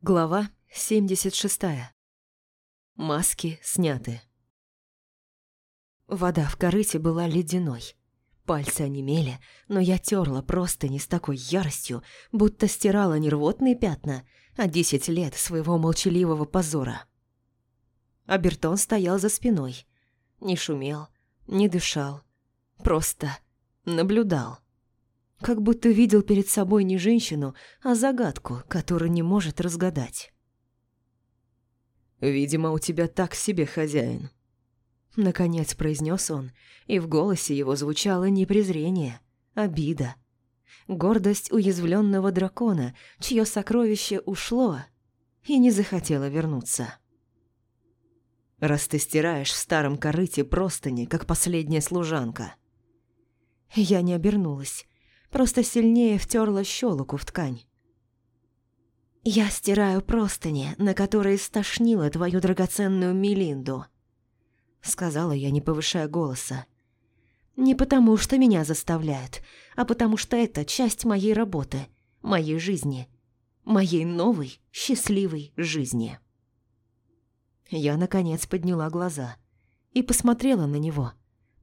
Глава 76. Маски сняты. Вода в корыте была ледяной. Пальцы онемели, но я терла просто не с такой яростью, будто стирала не рвотные пятна, а десять лет своего молчаливого позора. Абертон стоял за спиной. Не шумел, не дышал. Просто наблюдал как будто видел перед собой не женщину, а загадку, которую не может разгадать. «Видимо, у тебя так себе хозяин», — наконец произнес он, и в голосе его звучало не презрение, обида. Гордость уязвленного дракона, чье сокровище ушло и не захотело вернуться. «Раз ты стираешь в старом корыте простыни, как последняя служанка». Я не обернулась, просто сильнее втерла щелоку в ткань. «Я стираю простыни, на которые стошнила твою драгоценную Мелинду», — сказала я, не повышая голоса. «Не потому, что меня заставляют, а потому что это часть моей работы, моей жизни, моей новой, счастливой жизни». Я, наконец, подняла глаза и посмотрела на него,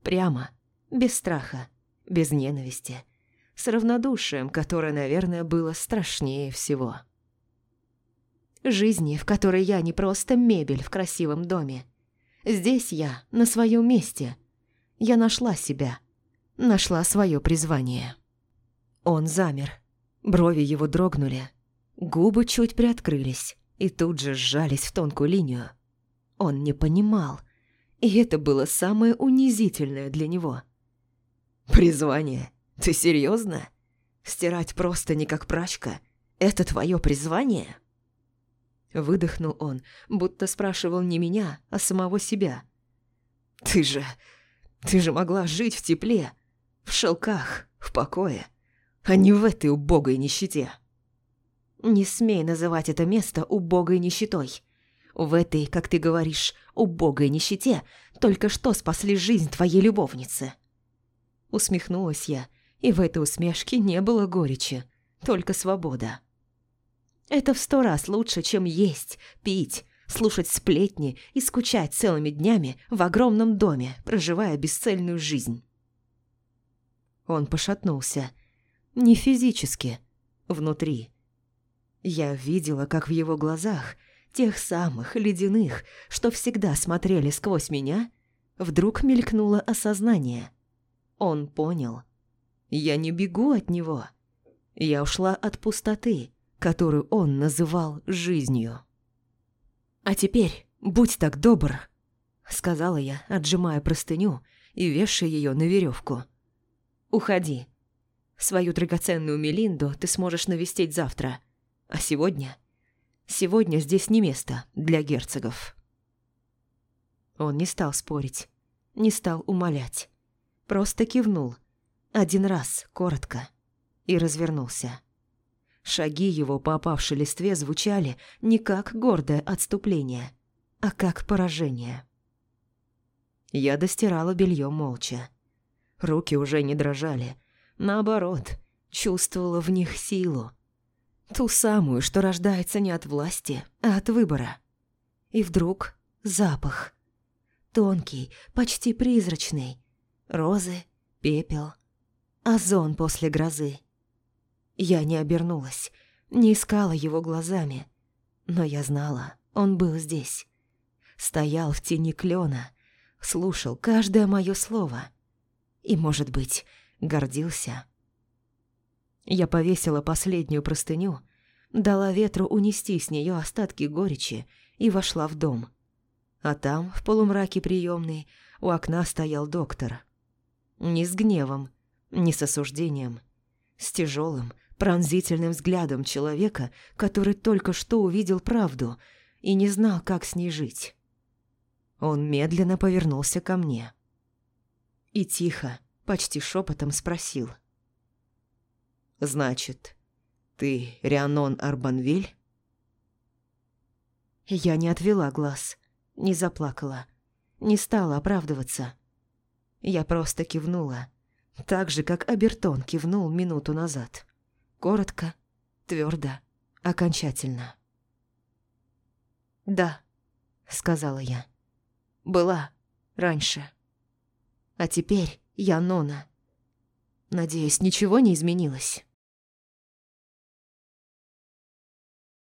прямо, без страха, без ненависти, с равнодушием, которое, наверное, было страшнее всего. Жизни, в которой я не просто мебель в красивом доме. Здесь я на своем месте. Я нашла себя, нашла свое призвание. Он замер, брови его дрогнули, губы чуть приоткрылись и тут же сжались в тонкую линию. Он не понимал, и это было самое унизительное для него. «Призвание?» Ты серьезно? Стирать просто не как прачка? Это твое призвание?» Выдохнул он, будто спрашивал не меня, а самого себя. «Ты же... ты же могла жить в тепле, в шелках, в покое, а не в этой убогой нищете». «Не смей называть это место убогой нищетой. В этой, как ты говоришь, убогой нищете только что спасли жизнь твоей любовницы». Усмехнулась я, и в этой усмешке не было горечи, только свобода. Это в сто раз лучше, чем есть, пить, слушать сплетни и скучать целыми днями в огромном доме, проживая бесцельную жизнь. Он пошатнулся. Не физически, внутри. Я видела, как в его глазах, тех самых ледяных, что всегда смотрели сквозь меня, вдруг мелькнуло осознание. Он понял — я не бегу от него. Я ушла от пустоты, которую он называл жизнью. «А теперь будь так добр», — сказала я, отжимая простыню и вешая ее на веревку. «Уходи. Свою драгоценную Мелинду ты сможешь навестить завтра. А сегодня? Сегодня здесь не место для герцогов». Он не стал спорить, не стал умолять. Просто кивнул, один раз, коротко, и развернулся. Шаги его по опавшей листве звучали не как гордое отступление, а как поражение. Я достирала белье молча. Руки уже не дрожали. Наоборот, чувствовала в них силу. Ту самую, что рождается не от власти, а от выбора. И вдруг запах. Тонкий, почти призрачный. Розы, пепел — Озон после грозы. Я не обернулась, не искала его глазами, но я знала, он был здесь. Стоял в тени клена, слушал каждое мое слово и, может быть, гордился. Я повесила последнюю простыню, дала ветру унести с нее остатки горечи и вошла в дом. А там, в полумраке приемной, у окна стоял доктор. Не с гневом, не с осуждением, с тяжелым, пронзительным взглядом человека, который только что увидел правду и не знал, как с ней жить. Он медленно повернулся ко мне и тихо, почти шепотом спросил. «Значит, ты Рианон Арбанвиль?» Я не отвела глаз, не заплакала, не стала оправдываться. Я просто кивнула так же, как Абертон кивнул минуту назад. Коротко, твердо, окончательно. «Да», — сказала я. «Была раньше. А теперь я Нона. Надеюсь, ничего не изменилось».